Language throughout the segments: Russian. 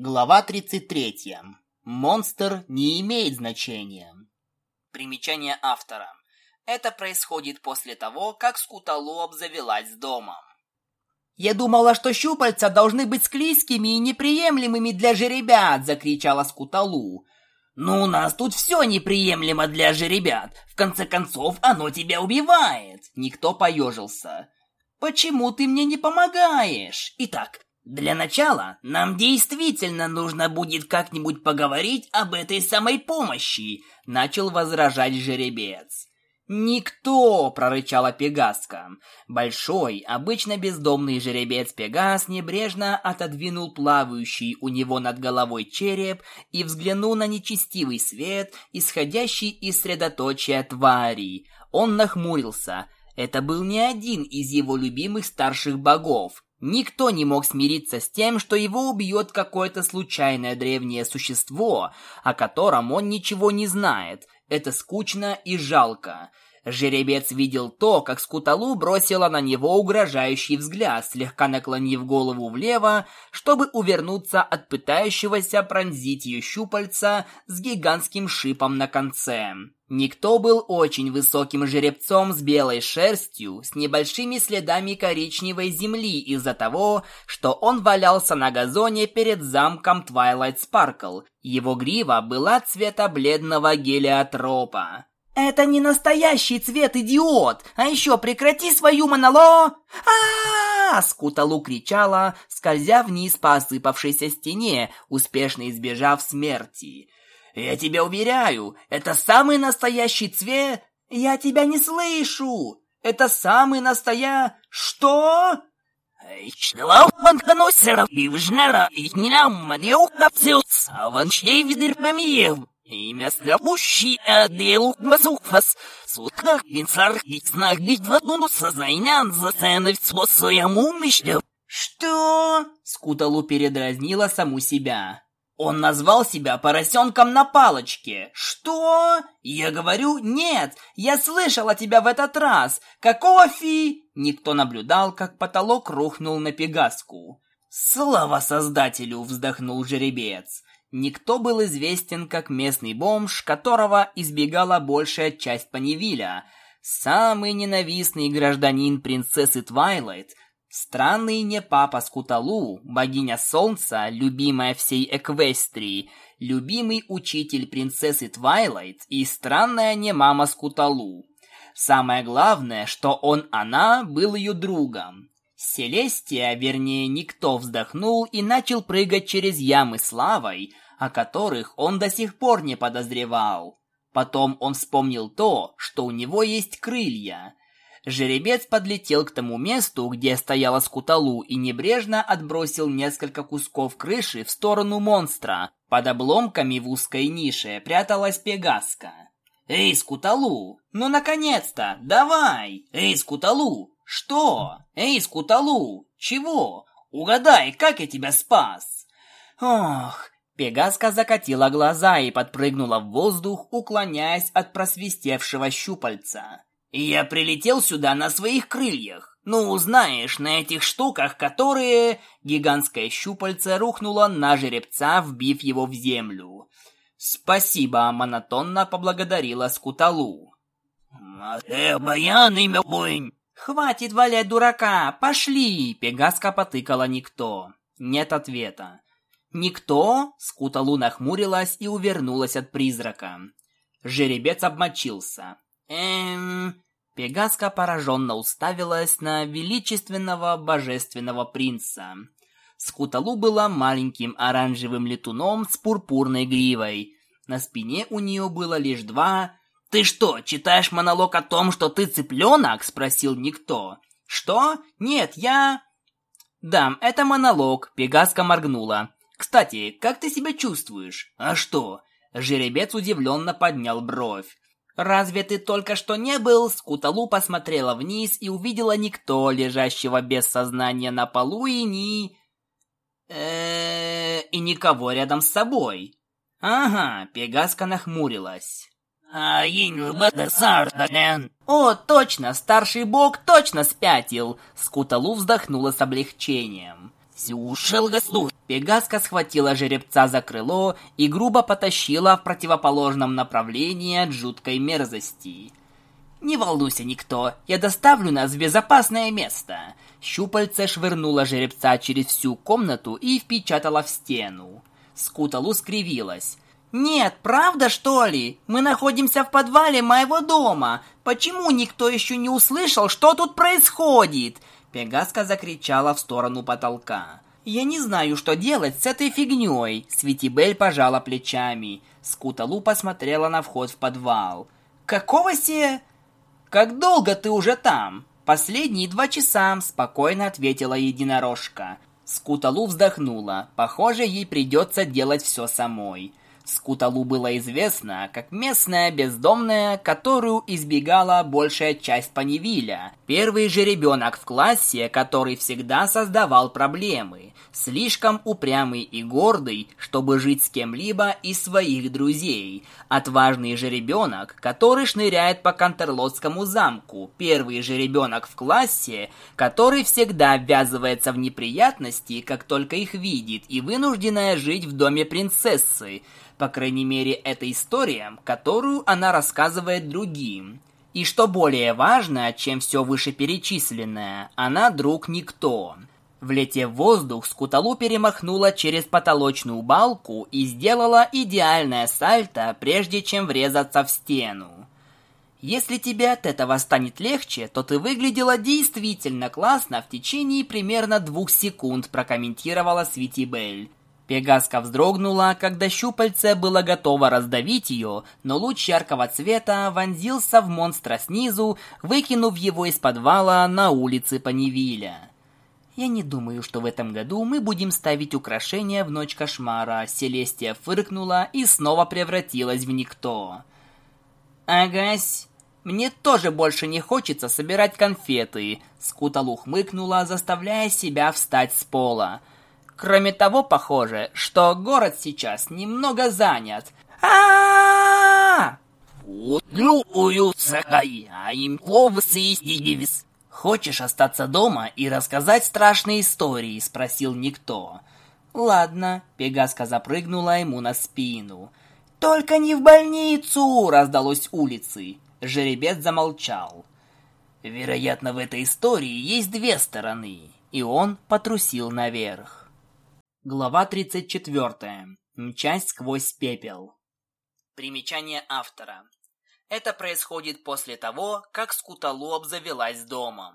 Глава 33. Монстр не имеет значения. Примечание автора. Это происходит после того, как Скуталу обзавелась домом. «Я думала, что щупальца должны быть склизкими и неприемлемыми для жеребят!» – закричала Скуталу. «Ну, у нас тут все неприемлемо для жеребят. В конце концов, оно тебя убивает!» Никто поежился. «Почему ты мне не помогаешь?» «Итак, для начала нам действительно нужно будет как-нибудь поговорить об этой самой помощи, начал возражать жеребец. «Никто!» – прорычала Пегаска. Большой, обычно бездомный жеребец Пегас небрежно отодвинул плавающий у него над головой череп и взглянул на нечестивый свет, исходящий из средоточия твари. Он нахмурился. Это был не один из его любимых старших богов. Никто не мог смириться с тем, что его убьет какое-то случайное древнее существо, о котором он ничего не знает. Это скучно и жалко. Жеребец видел то, как Скуталу бросила на него угрожающий взгляд, слегка наклонив голову влево, чтобы увернуться от пытающегося пронзить ее щупальца с гигантским шипом на конце. Никто был очень высоким жеребцом с белой шерстью, с небольшими следами коричневой земли из-за того, что он валялся на газоне перед замком Твайлайт Спаркл. Его грива была цвета бледного гелиотропа. «Это не настоящий цвет, идиот! А еще прекрати свою моноло!» а, Скуталу кричала, скользя вниз по осыпавшейся стене, успешно избежав смерти. «Я тебя уверяю, это самый настоящий цвет...» «Я тебя не слышу! Это самый настоя... Что?» Имя следующий отдел Мазуфас. Сутках винцар снах битвадуну сознайнян за ценность своему мышлю. Что? Скуталу передразнила саму себя. Он назвал себя поросенком на палочке. Что? Я говорю, нет, я слышала тебя в этот раз. Какого фи? Никто наблюдал, как потолок рухнул на пегаску. Слава создателю, вздохнул жеребец. Никто был известен как местный бомж, которого избегала большая часть Панивиля. Самый ненавистный гражданин принцессы Твайлайт – Странный не папа Скуталу, богиня солнца, любимая всей Эквестрии, любимый учитель принцессы Твайлайт и странная не мама Скуталу. Самое главное, что он-она был ее другом. Селестия, вернее, никто вздохнул и начал прыгать через ямы с лавой, о которых он до сих пор не подозревал. Потом он вспомнил то, что у него есть крылья – Жеребец подлетел к тому месту, где стояла скуталу, и небрежно отбросил несколько кусков крыши в сторону монстра. Под обломками в узкой нише пряталась пегаска. «Эй, скуталу! Ну, наконец-то! Давай! Эй, скуталу! Что? Эй, скуталу! Чего? Угадай, как я тебя спас!» Ох, Пегаска закатила глаза и подпрыгнула в воздух, уклоняясь от просвистевшего щупальца. Я прилетел сюда на своих крыльях. Ну, знаешь, на этих штуках, которые... Гигантское щупальце рухнуло на жеребца, вбив его в землю. Спасибо, монотонно поблагодарила Скуталу. А ты обаянный мебунь. Хватит валять дурака, пошли! Пегаска потыкала никто. Нет ответа. Никто? Скуталу нахмурилась и увернулась от призрака. Жеребец обмочился. Эм... Пегаска пораженно уставилась на величественного божественного принца. Скуталу была маленьким оранжевым летуном с пурпурной гривой. На спине у нее было лишь два... «Ты что, читаешь монолог о том, что ты цыпленок?» – спросил никто. «Что? Нет, я...» «Да, это монолог», – Пегаска моргнула. «Кстати, как ты себя чувствуешь?» «А что?» Жеребец удивленно поднял бровь. «Разве ты только что не был?» Скуталу посмотрела вниз и увидела никто, лежащего без сознания на полу и ни... э и никого рядом с собой. Ага, Пегаска нахмурилась. А О, точно, старший бог точно спятил. Скуталу вздохнула с облегчением. Пегаска схватила жеребца за крыло и грубо потащила в противоположном направлении от жуткой мерзости. «Не волнуйся, никто, я доставлю нас в безопасное место!» Щупальце швырнула жеребца через всю комнату и впечатала в стену. Скуталу скривилась. «Нет, правда, что ли? Мы находимся в подвале моего дома. Почему никто еще не услышал, что тут происходит?» Пегаска закричала в сторону потолка. «Я не знаю, что делать с этой фигней!» Светибель пожала плечами. Скуталу посмотрела на вход в подвал. «Какого се...» «Как долго ты уже там?» «Последние два часа», — спокойно ответила единорожка. Скуталу вздохнула. Похоже, ей придется делать все самой. Скуталу было известно как местная бездомная, которую избегала большая часть Панивиля. Первый же ребенок в классе, который всегда создавал проблемы. Слишком упрямый и гордый, чтобы жить с кем-либо из своих друзей. Отважный же ребенок, который шныряет по Кантерлотскому замку. Первый же ребенок в классе, который всегда ввязывается в неприятности, как только их видит, и вынужденная жить в доме принцессы. По крайней мере, это история, которую она рассказывает другим. И что более важно, чем все вышеперечисленное, она друг никто. Влетев в воздух, Скуталу перемахнула через потолочную балку и сделала идеальное сальто, прежде чем врезаться в стену. Если тебе от этого станет легче, то ты выглядела действительно классно в течение примерно двух секунд, прокомментировала Свити Белль. Пегаска вздрогнула, когда щупальце было готово раздавить ее, но луч яркого цвета вонзился в монстра снизу, выкинув его из подвала на улице Панивиля. «Я не думаю, что в этом году мы будем ставить украшения в ночь кошмара», Селестия фыркнула и снова превратилась в никто. «Агась, мне тоже больше не хочется собирать конфеты», Скуталу хмыкнула, заставляя себя встать с пола. Кроме того, похоже, что город сейчас немного занят. а Хочешь остаться дома и рассказать страшные истории? спросил никто. Ладно, Пегаска запрыгнула ему на спину. Только не в больницу, раздалось улицы. Жеребец замолчал. Вероятно, в этой истории есть две стороны, и он потрусил наверх. Глава 34. Мчась сквозь пепел. Примечание автора. Это происходит после того, как Скуталу обзавелась домом.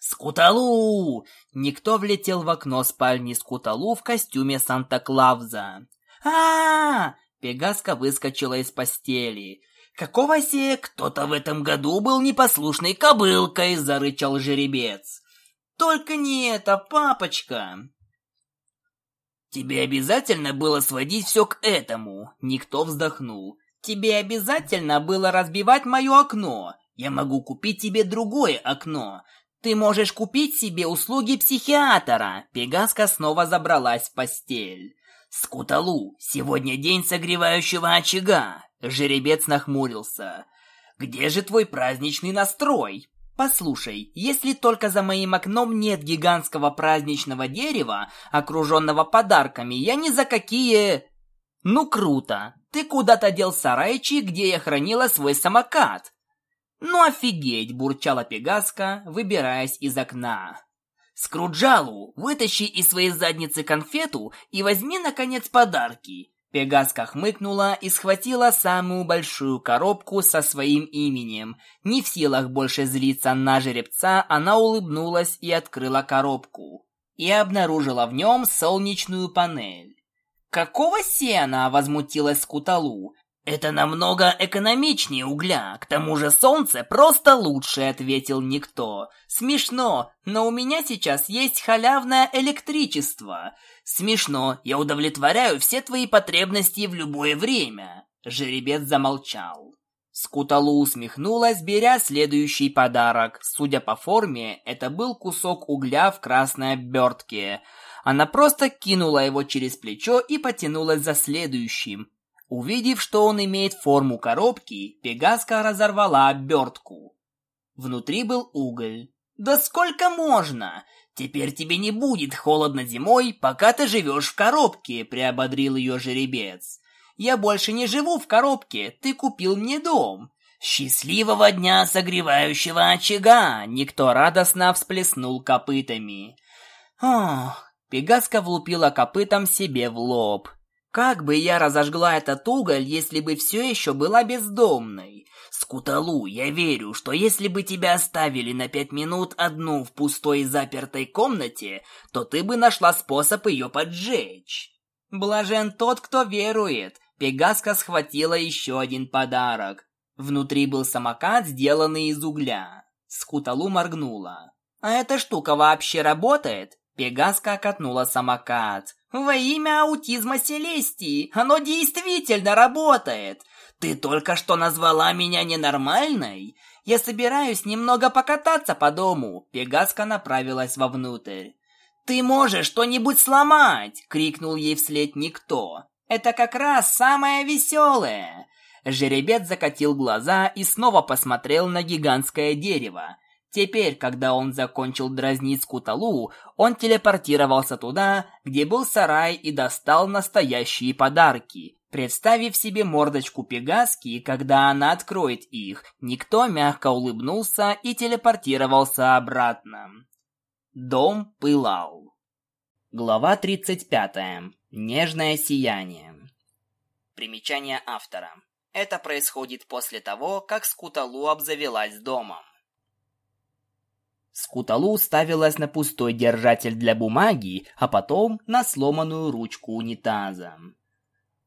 «Скуталу!» Никто влетел в окно спальни Скуталу в костюме Санта-Клавза. а, -а, -а Пегаска выскочила из постели. «Какого се? Кто-то в этом году был непослушной кобылкой!» – зарычал жеребец. «Только не это, папочка!» «Тебе обязательно было сводить все к этому?» Никто вздохнул. «Тебе обязательно было разбивать мое окно? Я могу купить тебе другое окно. Ты можешь купить себе услуги психиатра!» Пегаска снова забралась в постель. «Скуталу, сегодня день согревающего очага!» Жеребец нахмурился. «Где же твой праздничный настрой?» Послушай, если только за моим окном нет гигантского праздничного дерева, окруженного подарками, я ни за какие... Ну круто, ты куда-то дел сарайчи, где я хранила свой самокат. Ну офигеть, бурчала Пегаска, выбираясь из окна. Скруджалу, вытащи из своей задницы конфету и возьми, наконец, подарки. Пегаска хмыкнула и схватила самую большую коробку со своим именем. Не в силах больше злиться на жеребца, она улыбнулась и открыла коробку. И обнаружила в нем солнечную панель. «Какого сена?» – возмутилась Скуталу. «Это намного экономичнее угля. К тому же солнце просто лучше», — ответил никто. «Смешно, но у меня сейчас есть халявное электричество. Смешно, я удовлетворяю все твои потребности в любое время». Жеребец замолчал. Скуталу усмехнулась, беря следующий подарок. Судя по форме, это был кусок угля в красной обертке. Она просто кинула его через плечо и потянулась за следующим. Увидев, что он имеет форму коробки, Пегаска разорвала обертку. Внутри был уголь. «Да сколько можно? «Теперь тебе не будет холодно зимой, пока ты живешь в коробке», — приободрил ее жеребец. «Я больше не живу в коробке, ты купил мне дом». «Счастливого дня согревающего очага!» Никто радостно всплеснул копытами. Ох, Пегаска влупила копытом себе в лоб. Как бы я разожгла этот уголь, если бы все еще была бездомной? Скуталу, я верю, что если бы тебя оставили на пять минут одну в пустой запертой комнате, то ты бы нашла способ ее поджечь. Блажен тот, кто верует. Пегаска схватила еще один подарок. Внутри был самокат, сделанный из угля. Скуталу моргнула. «А эта штука вообще работает?» Пегаска катнула самокат. «Во имя аутизма Селестии! Оно действительно работает! Ты только что назвала меня ненормальной? Я собираюсь немного покататься по дому!» Пегаска направилась вовнутрь. «Ты можешь что-нибудь сломать!» — крикнул ей вслед никто. «Это как раз самое веселое!» Жеребец закатил глаза и снова посмотрел на гигантское дерево. Теперь, когда он закончил дразнить Скуталу, он телепортировался туда, где был сарай и достал настоящие подарки. Представив себе мордочку Пегаски, когда она откроет их, никто мягко улыбнулся и телепортировался обратно. Дом пылал. Глава 35. Нежное сияние. Примечание автора. Это происходит после того, как Скуталу обзавелась домом. Скуталу ставилась на пустой держатель для бумаги, а потом на сломанную ручку унитаза.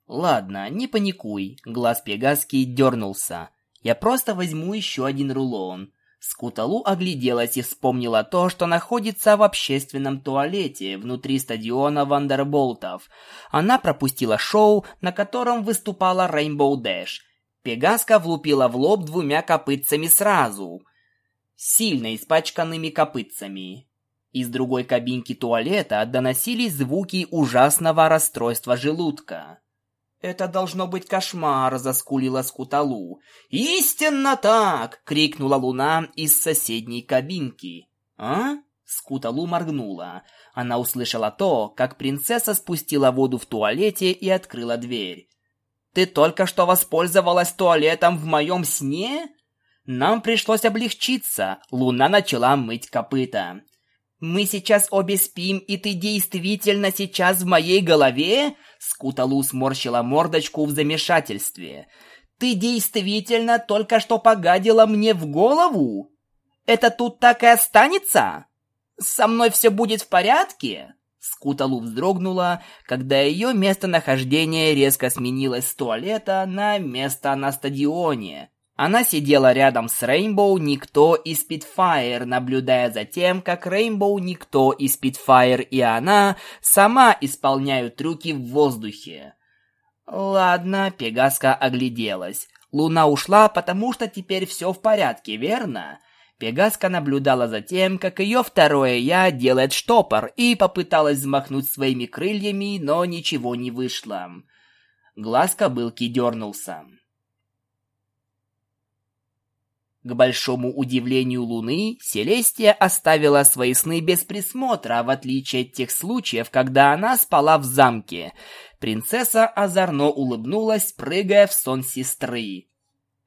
«Ладно, не паникуй», — глаз Пегаски дернулся. «Я просто возьму еще один рулон». Скуталу огляделась и вспомнила то, что находится в общественном туалете внутри стадиона Вандерболтов. Она пропустила шоу, на котором выступала Рейнбоу Дэш. Пегаска влупила в лоб двумя копытцами сразу — сильно испачканными копытцами. Из другой кабинки туалета доносились звуки ужасного расстройства желудка. «Это должно быть кошмар!» — заскулила Скуталу. «Истинно так!» — крикнула Луна из соседней кабинки. «А?» — Скуталу моргнула. Она услышала то, как принцесса спустила воду в туалете и открыла дверь. «Ты только что воспользовалась туалетом в моем сне?» Нам пришлось облегчиться. Луна начала мыть копыта. «Мы сейчас обе спим, и ты действительно сейчас в моей голове?» Скуталу сморщила мордочку в замешательстве. «Ты действительно только что погадила мне в голову? Это тут так и останется? Со мной все будет в порядке?» Скуталу вздрогнула, когда ее местонахождение резко сменилось с туалета на место на стадионе. Она сидела рядом с Рейнбоу Никто и Спитфайр, наблюдая за тем, как Рейнбоу Никто и Спитфайр и она сама исполняют трюки в воздухе. Ладно, Пегаска огляделась. Луна ушла, потому что теперь все в порядке, верно? Пегаска наблюдала за тем, как ее второе «я» делает штопор, и попыталась взмахнуть своими крыльями, но ничего не вышло. Глаз кобылки дернулся. К большому удивлению Луны, Селестия оставила свои сны без присмотра, в отличие от тех случаев, когда она спала в замке. Принцесса озорно улыбнулась, прыгая в сон сестры.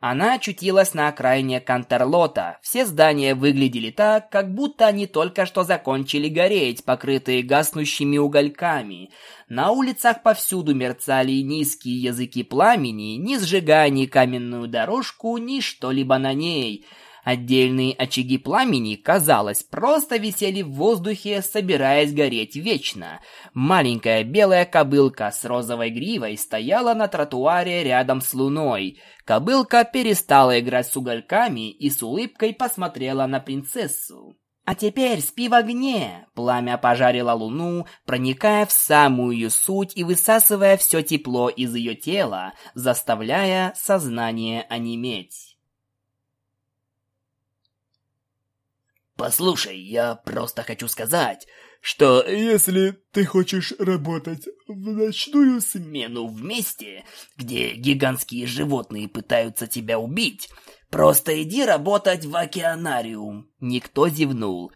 Она очутилась на окраине Кантерлота. Все здания выглядели так, как будто они только что закончили гореть, покрытые гаснущими угольками. На улицах повсюду мерцали низкие языки пламени, не сжигая ни каменную дорожку, ни что-либо на ней — Отдельные очаги пламени, казалось, просто висели в воздухе, собираясь гореть вечно. Маленькая белая кобылка с розовой гривой стояла на тротуаре рядом с луной. Кобылка перестала играть с угольками и с улыбкой посмотрела на принцессу. «А теперь спи в огне!» Пламя пожарило луну, проникая в самую ее суть и высасывая все тепло из ее тела, заставляя сознание онеметь. Послушай, я просто хочу сказать, что если ты хочешь работать в ночную смену в месте, где гигантские животные пытаются тебя убить, просто иди работать в океанариум. Никто зевнул.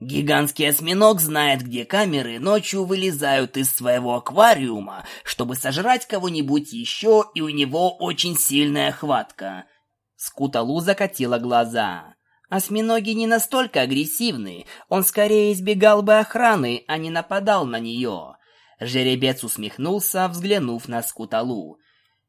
Гигантский осьминог знает, где камеры ночью вылезают из своего аквариума, чтобы сожрать кого-нибудь еще, и у него очень сильная хватка. Скуталу закатила глаза. Осьминоги не настолько агрессивны, он скорее избегал бы охраны, а не нападал на нее. Жеребец усмехнулся, взглянув на Скуталу.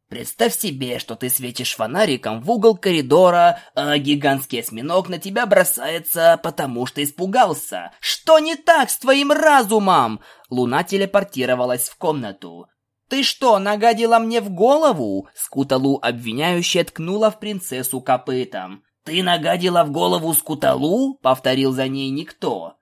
Представь себе, что ты светишь фонариком в угол коридора, а гигантский осьминог на тебя бросается, потому что испугался. Что не так с твоим разумом? Луна телепортировалась в комнату. «Ты что, нагадила мне в голову?» Скуталу обвиняюще ткнула в принцессу копытом. «Ты нагадила в голову Скуталу?» — повторил за ней никто.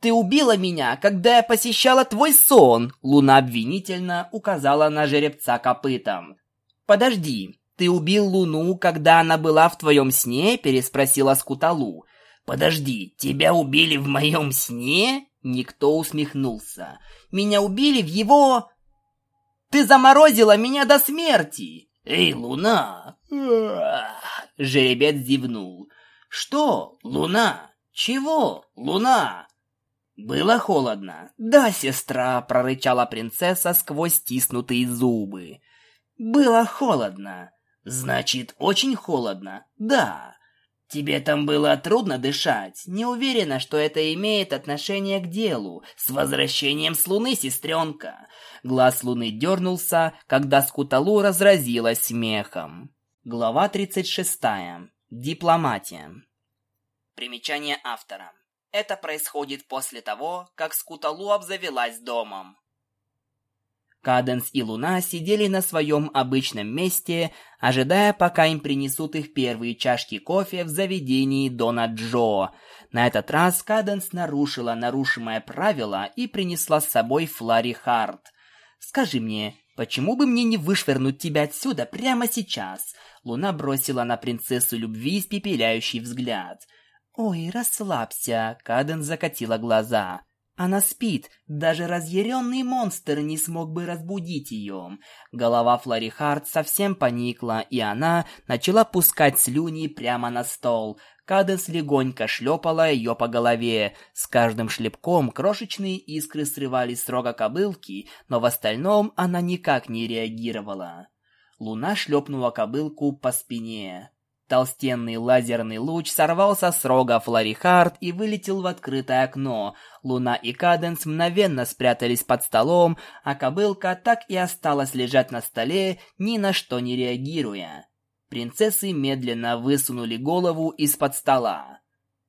«Ты убила меня, когда я посещала твой сон!» Луна обвинительно указала на жеребца копытом. «Подожди, ты убил Луну, когда она была в твоем сне?» – переспросила Скуталу. «Подожди, тебя убили в моем сне?» Никто усмехнулся. «Меня убили в его...» «Ты заморозила меня до смерти!» «Эй, Луна!» Жеребец зевнул. «Что, Луна? Чего, Луна?» «Было холодно». «Да, сестра», — прорычала принцесса сквозь стиснутые зубы. Было холодно. Значит, очень холодно. Да. Тебе там было трудно дышать. Не уверена, что это имеет отношение к делу. С возвращением с Луны, сестренка. Глаз Луны дернулся, когда Скуталу разразилась смехом. Глава 36. Дипломатия. Примечание автора. Это происходит после того, как Скуталу обзавелась домом. Каденс и Луна сидели на своем обычном месте, ожидая, пока им принесут их первые чашки кофе в заведении Дона Джо. На этот раз Каденс нарушила нарушимое правило и принесла с собой Флари Харт. «Скажи мне, почему бы мне не вышвырнуть тебя отсюда прямо сейчас?» Луна бросила на принцессу любви испепеляющий взгляд. «Ой, расслабься», — Каденс закатила глаза. Она спит, даже разъяренный монстр не смог бы разбудить ее. Голова Флори Харт совсем поникла, и она начала пускать слюни прямо на стол. Кадес легонько шлепала ее по голове. С каждым шлепком крошечные искры срывались с рога кобылки, но в остальном она никак не реагировала. Луна шлепнула кобылку по спине. Толстенный лазерный луч сорвался с рога Флорихард и вылетел в открытое окно. Луна и Каденс мгновенно спрятались под столом, а кобылка так и осталась лежать на столе, ни на что не реагируя. Принцессы медленно высунули голову из-под стола.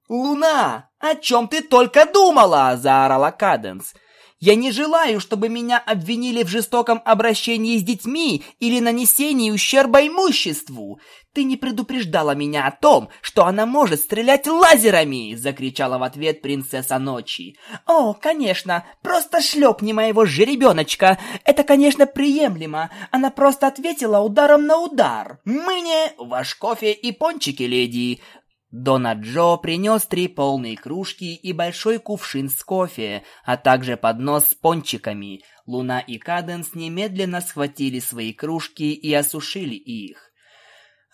«Луна, о чем ты только думала?» – заорала Каденс. Я не желаю, чтобы меня обвинили в жестоком обращении с детьми или нанесении ущерба имуществу. Ты не предупреждала меня о том, что она может стрелять лазерами!» — закричала в ответ принцесса ночи. «О, конечно, просто шлепни моего жеребеночка. Это, конечно, приемлемо. Она просто ответила ударом на удар. Мы не... Ваш кофе и пончики, леди!» Дона Джо принес три полные кружки и большой кувшин с кофе, а также поднос с пончиками. Луна и Каденс немедленно схватили свои кружки и осушили их.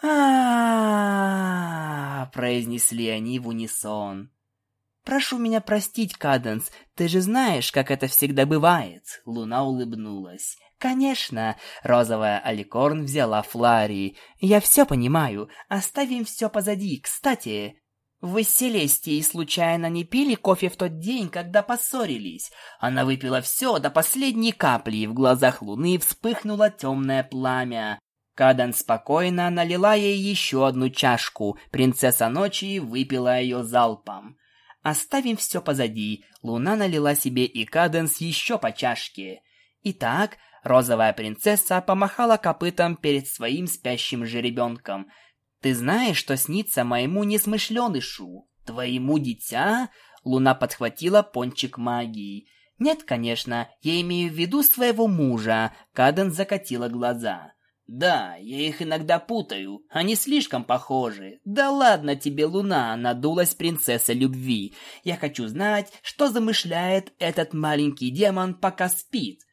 а произнесли они в унисон. «Прошу меня простить, Каденс, ты же знаешь, как это всегда бывает», — Луна улыбнулась. «Конечно!» — розовая Аликорн взяла Флари. «Я все понимаю. Оставим все позади. Кстати, вы с Селестией случайно не пили кофе в тот день, когда поссорились? Она выпила все до последней капли, и в глазах Луны вспыхнуло темное пламя. Кадан спокойно налила ей еще одну чашку. Принцесса ночи выпила ее залпом. Оставим все позади. Луна налила себе и Каденс еще по чашке. Итак, Розовая принцесса помахала копытом перед своим спящим жеребенком. «Ты знаешь, что снится моему несмышленышу? Твоему дитя?» Луна подхватила пончик магии. «Нет, конечно, я имею в виду своего мужа», — Каден закатила глаза. «Да, я их иногда путаю, они слишком похожи. Да ладно тебе, Луна, надулась принцесса любви. Я хочу знать, что замышляет этот маленький демон, пока спит.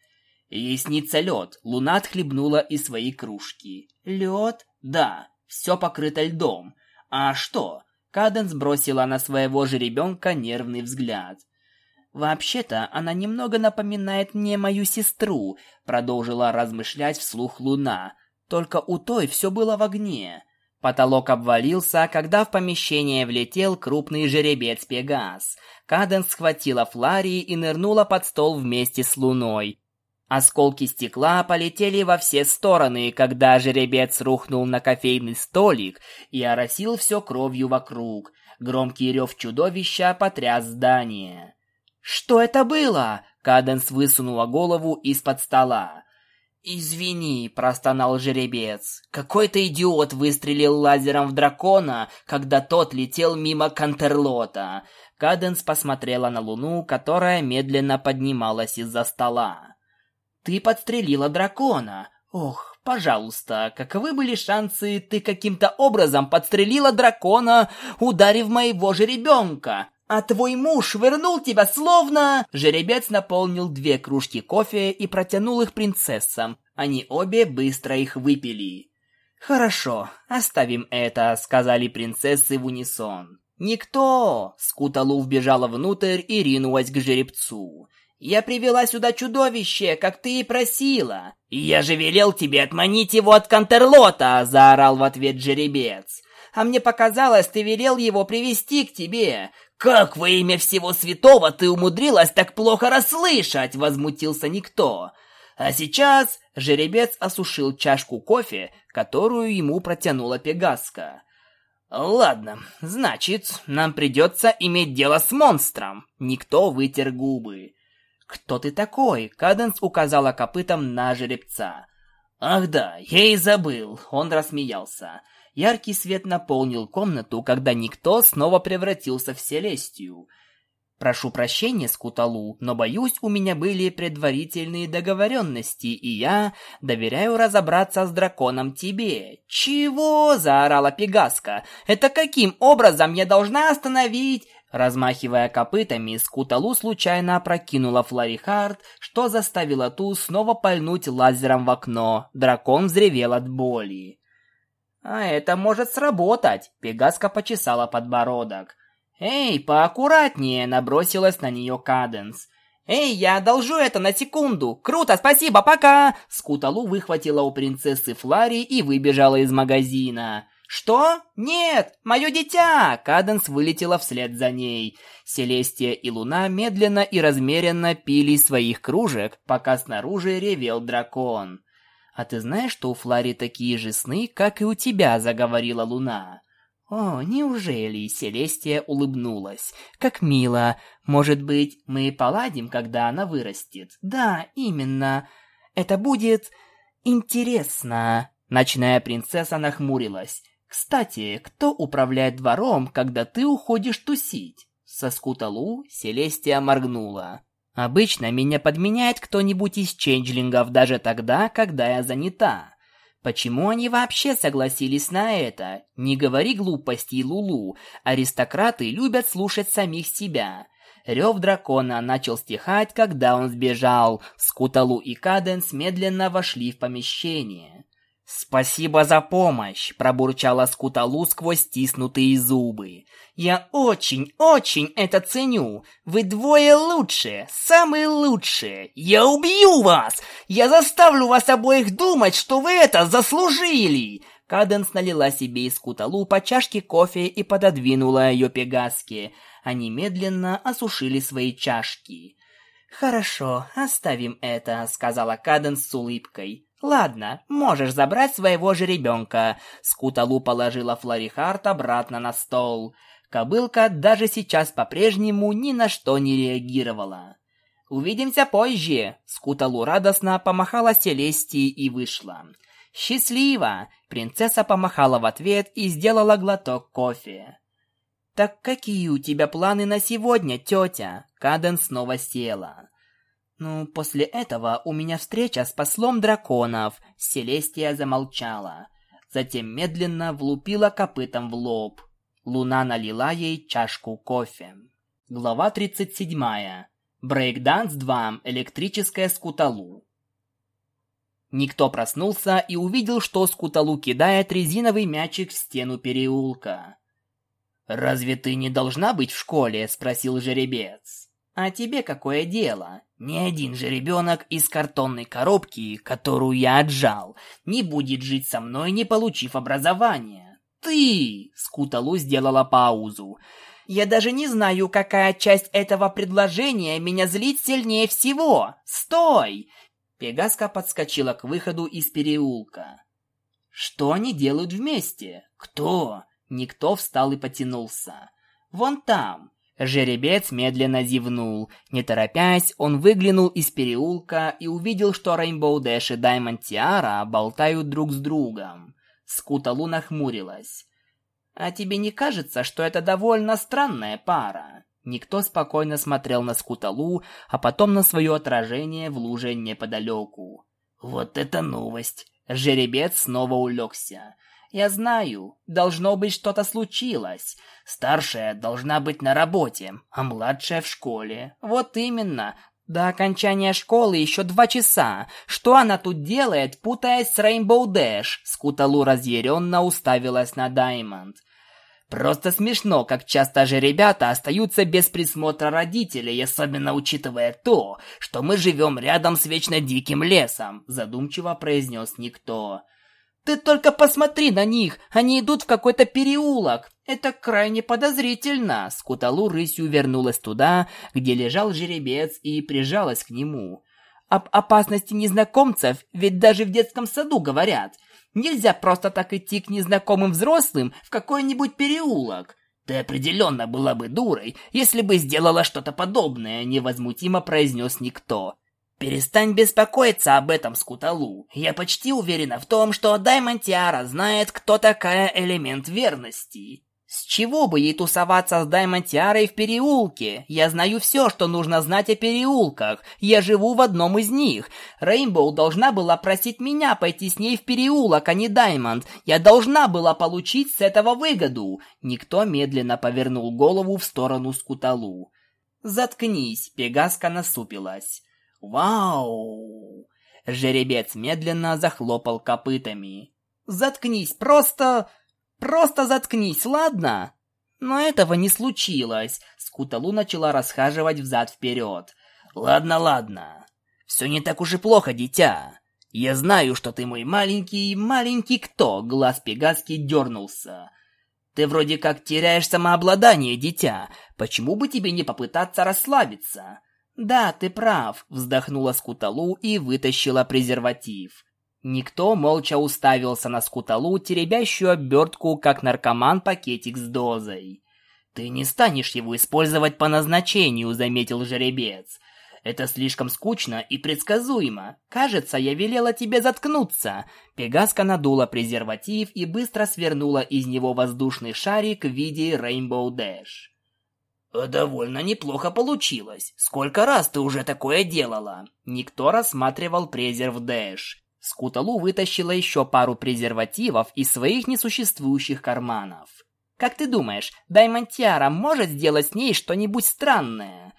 Ей снится лед. Луна отхлебнула из своей кружки. Лед? Да, все покрыто льдом. А что? Каденс бросила на своего жеребенка нервный взгляд. «Вообще-то она немного напоминает мне мою сестру», продолжила размышлять вслух Луна. «Только у той все было в огне». Потолок обвалился, когда в помещение влетел крупный жеребец Пегас. Каденс схватила Флари и нырнула под стол вместе с Луной. Осколки стекла полетели во все стороны, когда жеребец рухнул на кофейный столик и оросил все кровью вокруг. Громкий рев чудовища потряс здание. «Что это было?» Каденс высунула голову из-под стола. «Извини», — простонал жеребец. «Какой-то идиот выстрелил лазером в дракона, когда тот летел мимо Кантерлота». Каденс посмотрела на луну, которая медленно поднималась из-за стола. Ты подстрелила дракона. Ох, пожалуйста, каковы были шансы ты каким-то образом подстрелила дракона, ударив моего жеребенка? А твой муж вернул тебя словно...» Жеребец наполнил две кружки кофе и протянул их принцессам. Они обе быстро их выпили. «Хорошо, оставим это», — сказали принцессы в унисон. «Никто!» — Скуталу вбежала внутрь и ринулась к жеребцу. Я привела сюда чудовище, как ты и просила. Я же велел тебе отманить его от Кантерлота, заорал в ответ жеребец. А мне показалось, ты велел его привести к тебе. Как во имя всего святого ты умудрилась так плохо расслышать, возмутился никто. А сейчас жеребец осушил чашку кофе, которую ему протянула Пегаска. Ладно, значит, нам придется иметь дело с монстром. Никто вытер губы. «Кто ты такой?» Каденс указала копытом на жеребца. «Ах да, я и забыл!» Он рассмеялся. Яркий свет наполнил комнату, когда никто снова превратился в Селестию. «Прошу прощения, Скуталу, но, боюсь, у меня были предварительные договоренности, и я доверяю разобраться с драконом тебе». «Чего?» – заорала Пегаска. «Это каким образом я должна остановить?» Размахивая копытами, Скуталу случайно опрокинула Флорихард, что заставило ту снова пальнуть лазером в окно. Дракон взревел от боли. «А это может сработать!» Пегаска почесала подбородок. «Эй, поаккуратнее!» Набросилась на нее Каденс. «Эй, я одолжу это на секунду! Круто, спасибо, пока!» Скуталу выхватила у принцессы Флари и выбежала из магазина. «Что? Нет! Мое дитя!» Каденс вылетела вслед за ней. Селестия и Луна медленно и размеренно пили своих кружек, пока снаружи ревел дракон. «А ты знаешь, что у Флари такие же сны, как и у тебя?» – заговорила Луна. «О, неужели?» – Селестия улыбнулась. «Как мило. Может быть, мы поладим, когда она вырастет?» «Да, именно. Это будет... интересно». Ночная принцесса нахмурилась. Кстати, кто управляет двором, когда ты уходишь тусить? Со скуталу Селестия моргнула. Обычно меня подменяет кто-нибудь из ченджлингов даже тогда, когда я занята. Почему они вообще согласились на это? Не говори глупостей, Лулу. Аристократы любят слушать самих себя. Рев дракона начал стихать, когда он сбежал. Скуталу и Каденс медленно вошли в помещение. «Спасибо за помощь!» – пробурчала Скуталу сквозь стиснутые зубы. «Я очень, очень это ценю! Вы двое лучшие, самые лучшие! Я убью вас! Я заставлю вас обоих думать, что вы это заслужили!» Каденс налила себе из Скуталу по чашке кофе и пододвинула ее Пегаске. Они медленно осушили свои чашки. «Хорошо, оставим это», — сказала Каденс с улыбкой. «Ладно, можешь забрать своего жеребенка». Скуталу положила Флорихард обратно на стол. Кобылка даже сейчас по-прежнему ни на что не реагировала. «Увидимся позже!» Скуталу радостно помахала Селестии и вышла. «Счастливо!» Принцесса помахала в ответ и сделала глоток кофе. «Так какие у тебя планы на сегодня, тетя?» Каден снова села. «Ну, после этого у меня встреча с послом драконов», — Селестия замолчала. Затем медленно влупила копытом в лоб. Луна налила ей чашку кофе. Глава 37. Брейкданс 2. Электрическая скуталу. Никто проснулся и увидел, что скуталу кидает резиновый мячик в стену переулка. «Разве ты не должна быть в школе?» – спросил жеребец. «А тебе какое дело? Ни один же ребенок из картонной коробки, которую я отжал, не будет жить со мной, не получив образования. Ты!» – Скуталу сделала паузу. «Я даже не знаю, какая часть этого предложения меня злит сильнее всего. Стой!» Пегаска подскочила к выходу из переулка. «Что они делают вместе? Кто?» Никто встал и потянулся. «Вон там!» Жеребец медленно зевнул. Не торопясь, он выглянул из переулка и увидел, что Рейнбоу Дэш и Даймонд Тиара болтают друг с другом. Скуталу нахмурилась. «А тебе не кажется, что это довольно странная пара?» Никто спокойно смотрел на Скуталу, а потом на свое отражение в луже неподалеку. «Вот это новость!» Жеребец снова улегся. Я знаю, должно быть что-то случилось. Старшая должна быть на работе, а младшая в школе. Вот именно. До окончания школы еще два часа. Что она тут делает, путаясь с Рейнбоу Дэш? Скуталу разъяренно уставилась на Даймонд. Просто смешно, как часто же ребята остаются без присмотра родителей, особенно учитывая то, что мы живем рядом с вечно диким лесом, задумчиво произнес никто. Ты только посмотри на них, они идут в какой-то переулок. Это крайне подозрительно. Скуталу рысью вернулась туда, где лежал жеребец и прижалась к нему. Об опасности незнакомцев ведь даже в детском саду говорят. Нельзя просто так идти к незнакомым взрослым в какой-нибудь переулок. Ты определенно была бы дурой, если бы сделала что-то подобное, невозмутимо произнес никто. Перестань беспокоиться об этом, Скуталу. Я почти уверена в том, что Даймон Тиара знает, кто такая элемент верности. С чего бы ей тусоваться с Даймон Тиарой в переулке? Я знаю все, что нужно знать о переулках. Я живу в одном из них. Рейнбоу должна была просить меня пойти с ней в переулок, а не Даймонд. Я должна была получить с этого выгоду. Никто медленно повернул голову в сторону Скуталу. Заткнись, Пегаска насупилась. «Вау!» Жеребец медленно захлопал копытами. «Заткнись, просто... просто заткнись, ладно?» Но этого не случилось. Скуталу начала расхаживать взад-вперед. «Ладно, ладно. Все не так уж и плохо, дитя. Я знаю, что ты мой маленький, маленький кто?» Глаз Пегаски дернулся. «Ты вроде как теряешь самообладание, дитя. Почему бы тебе не попытаться расслабиться?» «Да, ты прав», — вздохнула Скуталу и вытащила презерватив. Никто молча уставился на Скуталу, теребящую обертку, как наркоман пакетик с дозой. «Ты не станешь его использовать по назначению», — заметил жеребец. «Это слишком скучно и предсказуемо. Кажется, я велела тебе заткнуться». Пегаска надула презерватив и быстро свернула из него воздушный шарик в виде Rainbow Dash. «Довольно неплохо получилось. Сколько раз ты уже такое делала?» Никто рассматривал презерв Дэш. Скуталу вытащила еще пару презервативов из своих несуществующих карманов. «Как ты думаешь, Даймонтиара может сделать с ней что-нибудь странное?»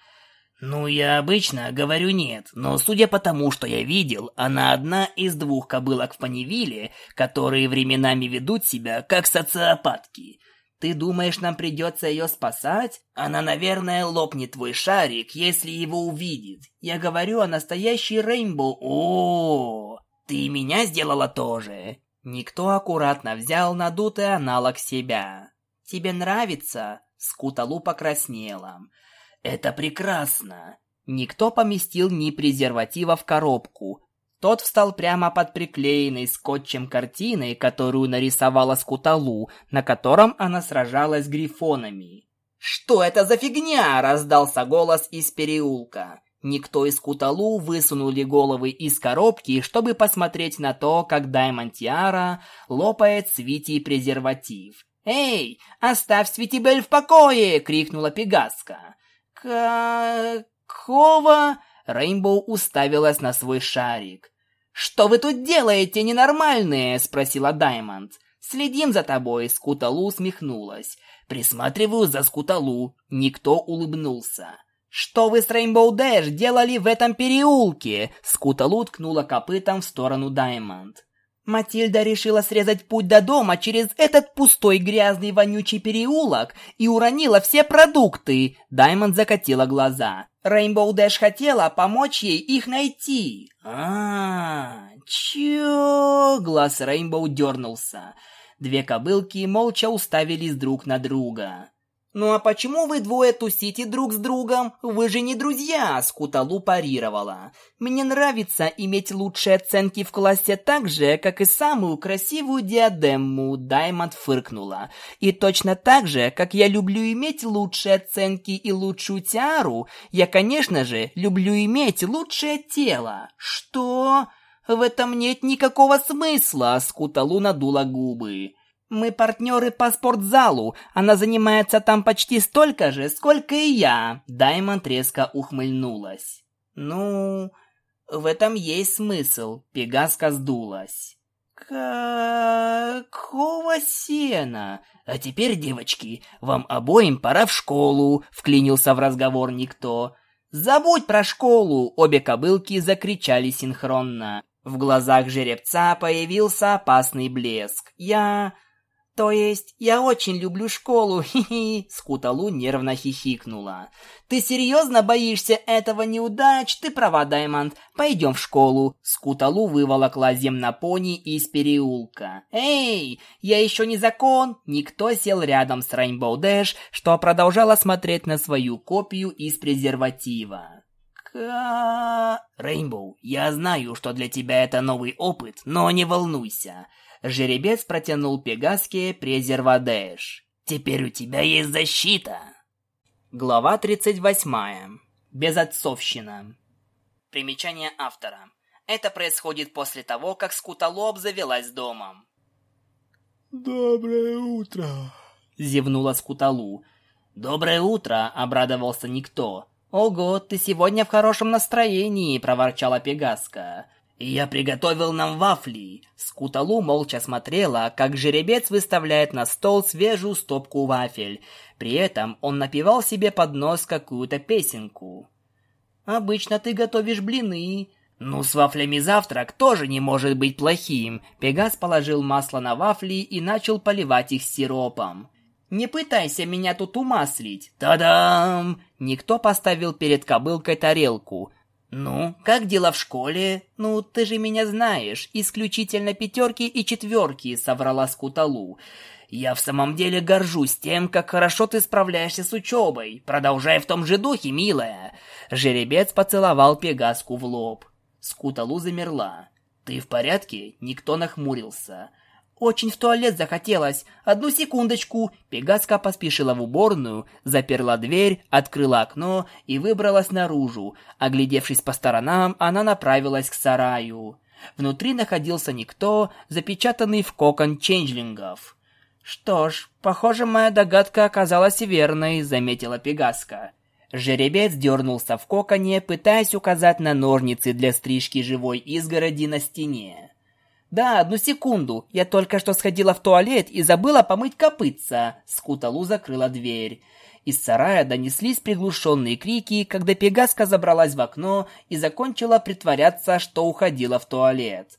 «Ну, я обычно говорю нет, но судя по тому, что я видел, она одна из двух кобылок в Панивиле, которые временами ведут себя как социопатки. Ты думаешь, нам придется ее спасать? Она, наверное, лопнет твой шарик, если его увидит. Я говорю о настоящей Рейнбоу. О, ты меня сделала тоже. Никто аккуратно взял надутый аналог себя. Тебе нравится? Скуталу покраснела. Это прекрасно. Никто поместил ни презерватива в коробку, тот встал прямо под приклеенной скотчем картиной, которую нарисовала Скуталу, на котором она сражалась с грифонами. «Что это за фигня?» – раздался голос из переулка. Никто из Куталу высунули головы из коробки, чтобы посмотреть на то, как Даймон Тиара лопает Свити презерватив. «Эй, оставь Свитибель в покое!» — крикнула Пегаска. «Какого?» Рейнбоу уставилась на свой шарик. «Что вы тут делаете, ненормальные?» – спросила Даймонд. «Следим за тобой», – Скуталу усмехнулась. «Присматриваю за Скуталу». Никто улыбнулся. «Что вы с Рейнбоу Дэш делали в этом переулке?» Скуталу ткнула копытом в сторону Даймонд. Матильда решила срезать путь до дома через этот пустой грязный вонючий переулок и уронила все продукты. Даймонд закатила глаза. Рейнбоу Дэш хотела помочь ей их найти. А, -а, -а чё? Глаз Рейнбоу дернулся. Две кобылки молча уставились друг на друга. «Ну а почему вы двое тусите друг с другом? Вы же не друзья!» Скуталу парировала. «Мне нравится иметь лучшие оценки в классе так же, как и самую красивую диадему», Даймонд фыркнула. «И точно так же, как я люблю иметь лучшие оценки и лучшую тиару, я, конечно же, люблю иметь лучшее тело». «Что?» «В этом нет никакого смысла», Скуталу надула губы. Мы партнеры по спортзалу. Она занимается там почти столько же, сколько и я. Даймонд резко ухмыльнулась. Ну, в этом есть смысл. Пегаска сдулась. Какого сена? А теперь, девочки, вам обоим пора в школу, вклинился в разговор никто. Забудь про школу, обе кобылки закричали синхронно. В глазах жеребца появился опасный блеск. Я «То есть, я очень люблю школу, хи-хи!» Скуталу нервно хихикнула. «Ты серьезно боишься этого неудач? Ты права, Даймонд. Пойдем в школу!» Скуталу выволокла земнопони из переулка. «Эй, я еще не закон!» Никто сел рядом с Рейнбоу Дэш, что продолжала смотреть на свою копию из презерватива. Ка... Рейнбоу, я знаю, что для тебя это новый опыт, но не волнуйся. Жеребец протянул Пегаске презервадеш. «Теперь у тебя есть защита!» Глава 38. Безотцовщина. Примечание автора. Это происходит после того, как Скутало обзавелась домом. «Доброе утро!» — зевнула Скуталу. «Доброе утро!» — обрадовался никто. «Ого, ты сегодня в хорошем настроении!» — проворчала Пегаска. «Я приготовил нам вафли!» Скуталу молча смотрела, как жеребец выставляет на стол свежую стопку вафель. При этом он напевал себе под нос какую-то песенку. «Обычно ты готовишь блины». «Ну, с вафлями завтрак тоже не может быть плохим». Пегас положил масло на вафли и начал поливать их сиропом. «Не пытайся меня тут умаслить!» «Та-дам!» Никто поставил перед кобылкой тарелку. «Ну, как дела в школе? Ну, ты же меня знаешь, исключительно пятерки и четверки», — соврала Скуталу. «Я в самом деле горжусь тем, как хорошо ты справляешься с учебой. Продолжай в том же духе, милая». Жеребец поцеловал Пегаску в лоб. Скуталу замерла. «Ты в порядке?» Никто нахмурился. «Очень в туалет захотелось. Одну секундочку». Пегаска поспешила в уборную, заперла дверь, открыла окно и выбралась наружу. Оглядевшись по сторонам, она направилась к сараю. Внутри находился никто, запечатанный в кокон ченджлингов. «Что ж, похоже, моя догадка оказалась верной», — заметила Пегаска. Жеребец дернулся в коконе, пытаясь указать на ножницы для стрижки живой изгороди на стене. «Да, одну секунду. Я только что сходила в туалет и забыла помыть копытца». Скуталу закрыла дверь. Из сарая донеслись приглушенные крики, когда Пегаска забралась в окно и закончила притворяться, что уходила в туалет.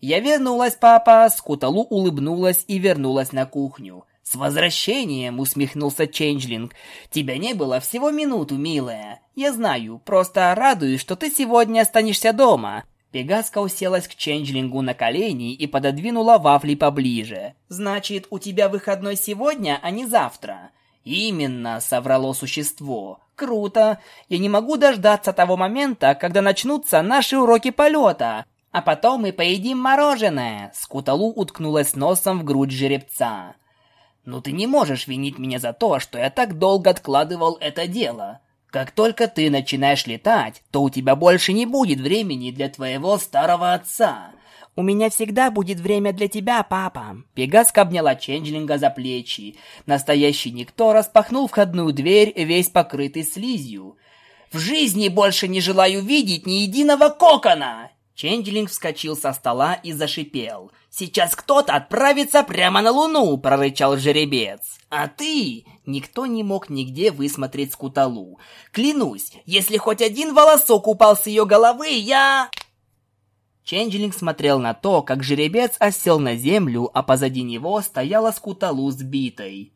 «Я вернулась, папа!» Скуталу улыбнулась и вернулась на кухню. «С возвращением!» — усмехнулся Ченджлинг. «Тебя не было всего минуту, милая. Я знаю, просто радуюсь, что ты сегодня останешься дома. Пегаска уселась к Ченджлингу на колени и пододвинула вафли поближе. «Значит, у тебя выходной сегодня, а не завтра?» «Именно», — соврало существо. «Круто! Я не могу дождаться того момента, когда начнутся наши уроки полета. А потом мы поедим мороженое!» Скуталу уткнулась носом в грудь жеребца. «Ну ты не можешь винить меня за то, что я так долго откладывал это дело. Как только ты начинаешь летать, то у тебя больше не будет времени для твоего старого отца. У меня всегда будет время для тебя, папа. Пегаска обняла Ченджлинга за плечи. Настоящий никто распахнул входную дверь, весь покрытый слизью. В жизни больше не желаю видеть ни единого кокона. Ченджлинг вскочил со стола и зашипел. «Сейчас кто-то отправится прямо на Луну!» – прорычал жеребец. «А ты...» Никто не мог нигде высмотреть Скуталу. «Клянусь, если хоть один волосок упал с ее головы, я...» Ченджелинг смотрел на то, как жеребец осел на землю, а позади него стояла скуталу сбитой.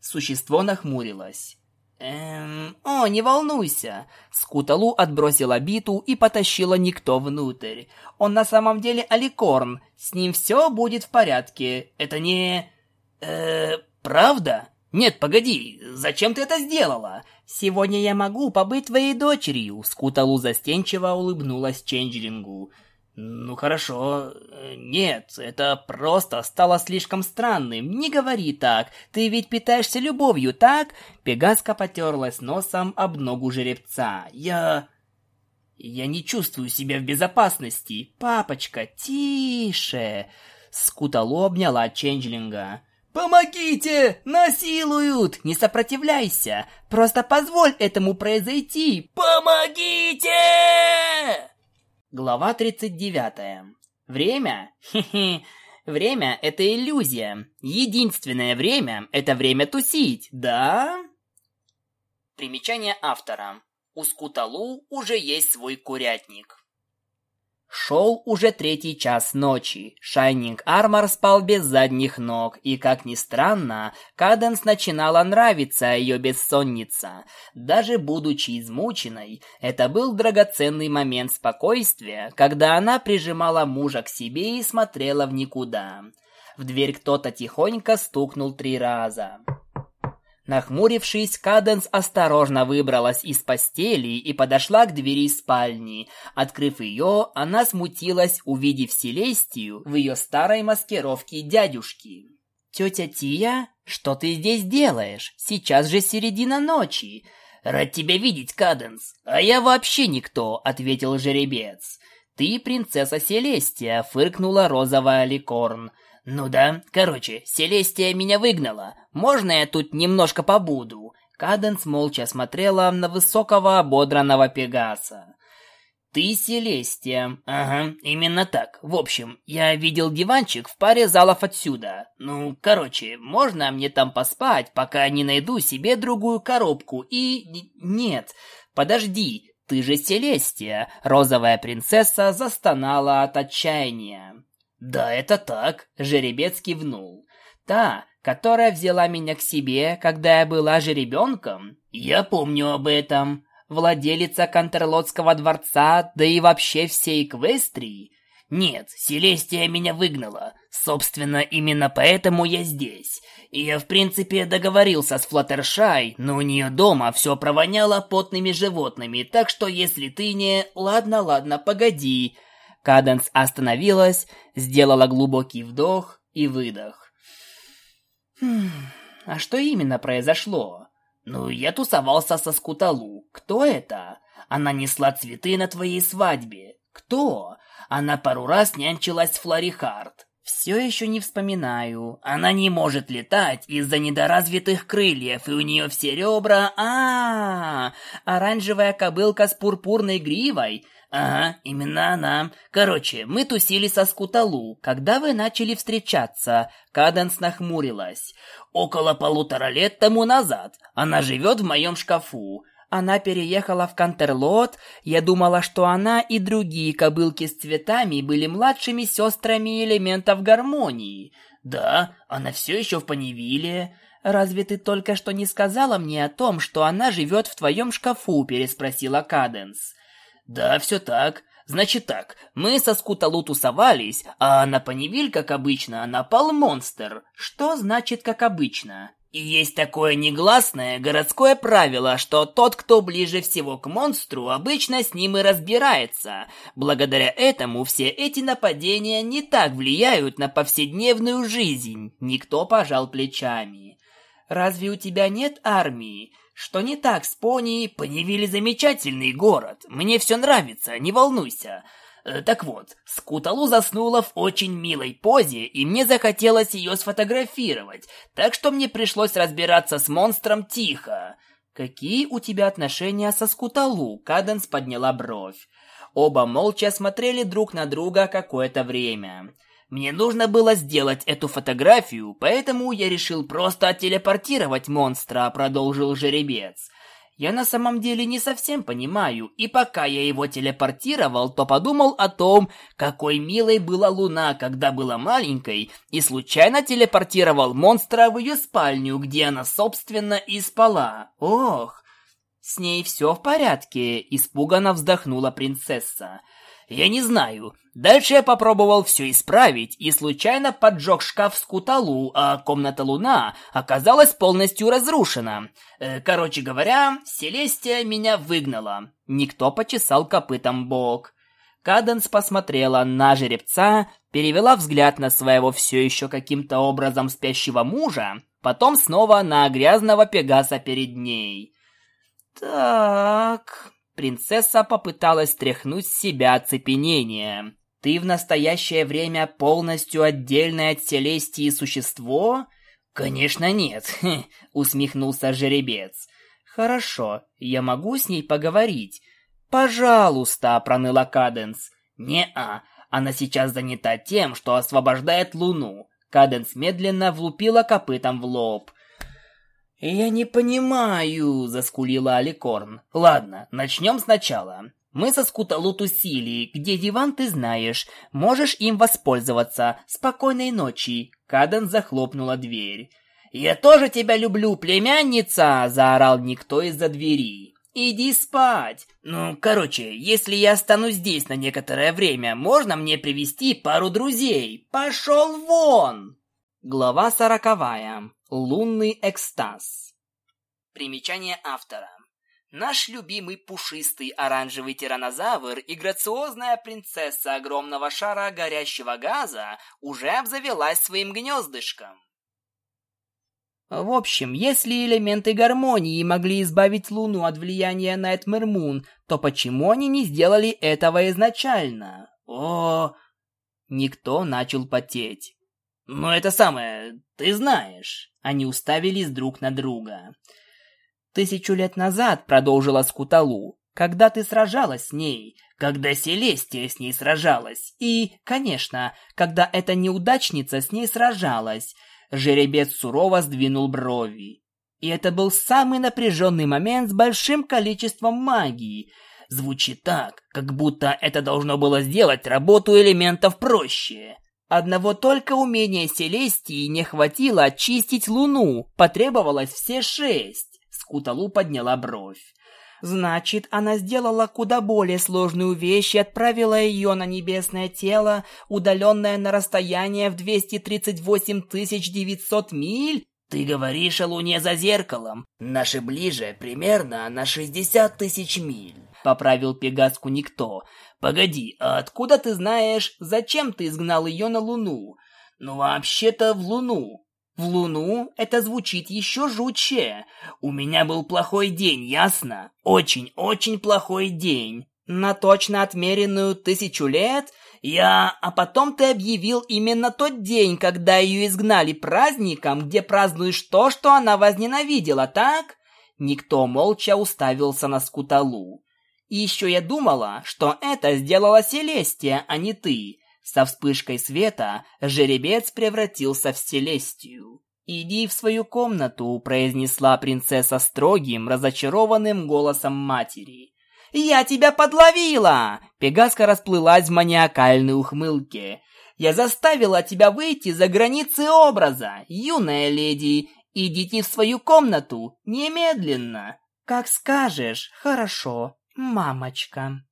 Существо нахмурилось. «Эм... О, не волнуйся!» Скуталу отбросила биту и потащила никто внутрь. «Он на самом деле аликорн. С ним все будет в порядке. Это не... Э... Правда? Нет, погоди. Зачем ты это сделала? Сегодня я могу побыть твоей дочерью!» Скуталу застенчиво улыбнулась Ченджлингу. «Ну хорошо. Нет, это просто стало слишком странным. Не говори так. Ты ведь питаешься любовью, так?» Пегаска потерлась носом об ногу жеребца. «Я... я не чувствую себя в безопасности. Папочка, тише!» Скутало обняла Ченджлинга. «Помогите! Насилуют! Не сопротивляйся! Просто позволь этому произойти! Помогите!» Глава 39. Время? Хе-хе. Время – это иллюзия. Единственное время – это время тусить, да? Примечание автора. У Скуталу уже есть свой курятник. Шел уже третий час ночи. Шайнинг Армор спал без задних ног, и, как ни странно, Каденс начинала нравиться ее бессонница. Даже будучи измученной, это был драгоценный момент спокойствия, когда она прижимала мужа к себе и смотрела в никуда. В дверь кто-то тихонько стукнул три раза. Нахмурившись, Каденс осторожно выбралась из постели и подошла к двери спальни. Открыв ее, она смутилась, увидев Селестию в ее старой маскировке дядюшки. «Тетя Тия, что ты здесь делаешь? Сейчас же середина ночи!» «Рад тебя видеть, Каденс!» «А я вообще никто!» — ответил жеребец. «Ты принцесса Селестия!» — фыркнула розовая ликорн. «Ну да, короче, Селестия меня выгнала. Можно я тут немножко побуду?» Каденс молча смотрела на высокого ободранного Пегаса. «Ты Селестия. Ага, именно так. В общем, я видел диванчик в паре залов отсюда. Ну, короче, можно мне там поспать, пока не найду себе другую коробку и... Нет, подожди, ты же Селестия!» Розовая принцесса застонала от отчаяния. «Да, это так», — жеребец кивнул. «Та, которая взяла меня к себе, когда я была жеребенком? Я помню об этом. Владелица Кантерлотского дворца, да и вообще всей Эквестрии. Нет, Селестия меня выгнала. Собственно, именно поэтому я здесь. И я, в принципе, договорился с Флаттершай, но у нее дома все провоняло потными животными, так что если ты не... Ладно, ладно, погоди. Каденс остановилась, сделала глубокий вдох и выдох. «Хм, а что именно произошло? Ну, я тусовался со Скуталу. Кто это? Она несла цветы на твоей свадьбе. Кто? Она пару раз нянчилась с Флорихард. Все еще не вспоминаю. Она не может летать из-за недоразвитых крыльев, и у нее все ребра... А, -а, -а оранжевая кобылка с пурпурной гривой. «Ага, именно она. Короче, мы тусили со Скуталу. Когда вы начали встречаться?» Каденс нахмурилась. «Около полутора лет тому назад. Она живет в моем шкафу. Она переехала в Кантерлот. Я думала, что она и другие кобылки с цветами были младшими сестрами элементов гармонии. Да, она все еще в Панивиле. Разве ты только что не сказала мне о том, что она живет в твоем шкафу?» переспросила Каденс. «Да, все так. Значит так, мы со Скуталу тусовались, а на Панивиль, как обычно, напал монстр. Что значит «как обычно»?» И есть такое негласное городское правило, что тот, кто ближе всего к монстру, обычно с ним и разбирается. Благодаря этому все эти нападения не так влияют на повседневную жизнь. Никто пожал плечами. Разве у тебя нет армии? Что не так с пони? Поневили замечательный город. Мне все нравится, не волнуйся. Э, так вот, Скуталу заснула в очень милой позе, и мне захотелось ее сфотографировать, так что мне пришлось разбираться с монстром тихо. «Какие у тебя отношения со Скуталу?» Каденс подняла бровь. Оба молча смотрели друг на друга какое-то время. Мне нужно было сделать эту фотографию, поэтому я решил просто телепортировать монстра, продолжил жеребец. Я на самом деле не совсем понимаю, и пока я его телепортировал, то подумал о том, какой милой была Луна, когда была маленькой, и случайно телепортировал монстра в ее спальню, где она, собственно, и спала. Ох, с ней все в порядке, испуганно вздохнула принцесса. Я не знаю. Дальше я попробовал все исправить и случайно поджег шкаф с куталу, а комната Луна оказалась полностью разрушена. Э, короче говоря, Селестия меня выгнала. Никто почесал копытом бок. Каденс посмотрела на жеребца, перевела взгляд на своего все еще каким-то образом спящего мужа, потом снова на грязного пегаса перед ней. «Так...» Принцесса попыталась стряхнуть с себя оцепенение. «Ты в настоящее время полностью отдельное от Селестии существо?» «Конечно нет», — усмехнулся жеребец. «Хорошо, я могу с ней поговорить?» «Пожалуйста», — проныла Каденс. «Не-а, она сейчас занята тем, что освобождает Луну». Каденс медленно влупила копытом в лоб. «Я не понимаю», — заскулила Аликорн. «Ладно, начнем сначала. Мы со Скуталу тусили, где диван ты знаешь. Можешь им воспользоваться. Спокойной ночи». Каден захлопнула дверь. «Я тоже тебя люблю, племянница!» — заорал никто из-за двери. «Иди спать! Ну, короче, если я останусь здесь на некоторое время, можно мне привести пару друзей? Пошел вон!» Глава сороковая. Лунный экстаз. Примечание автора. Наш любимый пушистый оранжевый тиранозавр и грациозная принцесса огромного шара горящего газа уже обзавелась своим гнездышком. В общем, если элементы гармонии могли избавить Луну от влияния Найтмэр Мун, то почему они не сделали этого изначально? О, никто начал потеть. Но это самое, ты знаешь. Они уставились друг на друга. Тысячу лет назад, продолжила Скуталу, когда ты сражалась с ней, когда Селестия с ней сражалась, и, конечно, когда эта неудачница с ней сражалась, жеребец сурово сдвинул брови. И это был самый напряженный момент с большим количеством магии. Звучит так, как будто это должно было сделать работу элементов проще. Одного только умения Селестии не хватило очистить Луну, потребовалось все шесть. Скуталу подняла бровь. Значит, она сделала куда более сложную вещь и отправила ее на небесное тело, удаленное на расстояние в 238 900 миль? Ты говоришь о Луне за зеркалом. Наши ближе примерно на 60 тысяч миль. Поправил Пегаску никто. «Погоди, а откуда ты знаешь, зачем ты изгнал ее на Луну?» «Ну, вообще-то в Луну». «В Луну это звучит еще жутче. У меня был плохой день, ясно? Очень-очень плохой день. На точно отмеренную тысячу лет я... А потом ты объявил именно тот день, когда ее изгнали праздником, где празднуешь то, что она возненавидела, так?» Никто молча уставился на Скуталу. И еще я думала, что это сделала Селестия, а не ты. Со вспышкой света жеребец превратился в Селестию. «Иди в свою комнату», — произнесла принцесса строгим, разочарованным голосом матери. «Я тебя подловила!» Пегаска расплылась в маниакальной ухмылке. «Я заставила тебя выйти за границы образа, юная леди. Идите в свою комнату, немедленно!» «Как скажешь, хорошо», мамочка.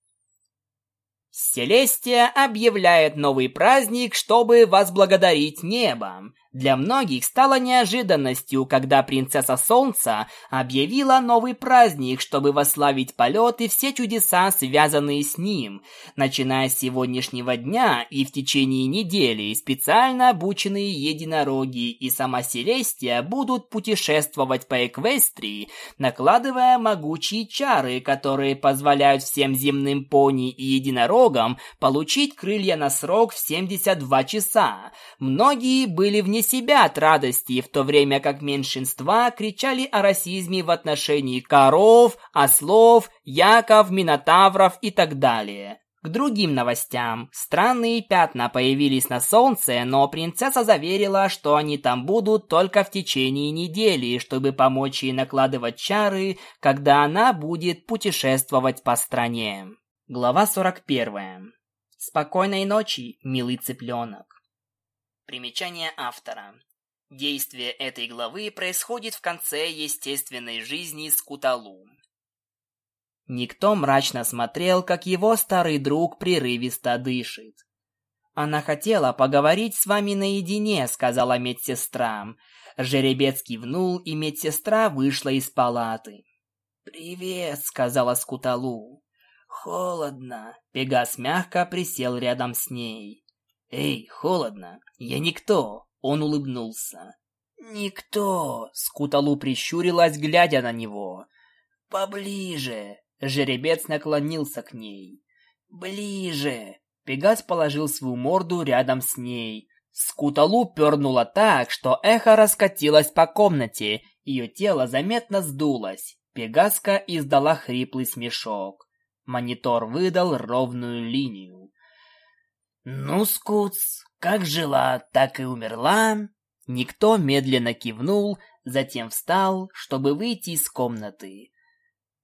Селестия объявляет новый праздник, чтобы возблагодарить небо. Для многих стало неожиданностью, когда принцесса Солнца объявила новый праздник, чтобы восславить полет и все чудеса, связанные с ним. Начиная с сегодняшнего дня и в течение недели специально обученные единороги и сама Селестия будут путешествовать по Эквестрии, накладывая могучие чары, которые позволяют всем земным пони и единорогам получить крылья на срок в 72 часа. Многие были вне себя от радости, в то время как меньшинства кричали о расизме в отношении коров, ослов, яков, минотавров и так далее. К другим новостям. Странные пятна появились на солнце, но принцесса заверила, что они там будут только в течение недели, чтобы помочь ей накладывать чары, когда она будет путешествовать по стране. Глава 41. Спокойной ночи, милый цыпленок. Примечание автора. Действие этой главы происходит в конце естественной жизни Скуталу. Никто мрачно смотрел, как его старый друг прерывисто дышит. «Она хотела поговорить с вами наедине», — сказала медсестра. Жеребец кивнул, и медсестра вышла из палаты. «Привет», — сказала Скуталу. «Холодно». Пегас мягко присел рядом с ней. «Эй, холодно. Я никто», — он улыбнулся. «Никто», — Скуталу прищурилась, глядя на него. «Поближе». Жеребец наклонился к ней. «Ближе!» Пегас положил свою морду рядом с ней. Скуталу пернула так, что эхо раскатилось по комнате. Ее тело заметно сдулось. Пегаска издала хриплый смешок. Монитор выдал ровную линию. «Ну, Скутс, как жила, так и умерла». Никто медленно кивнул, затем встал, чтобы выйти из комнаты.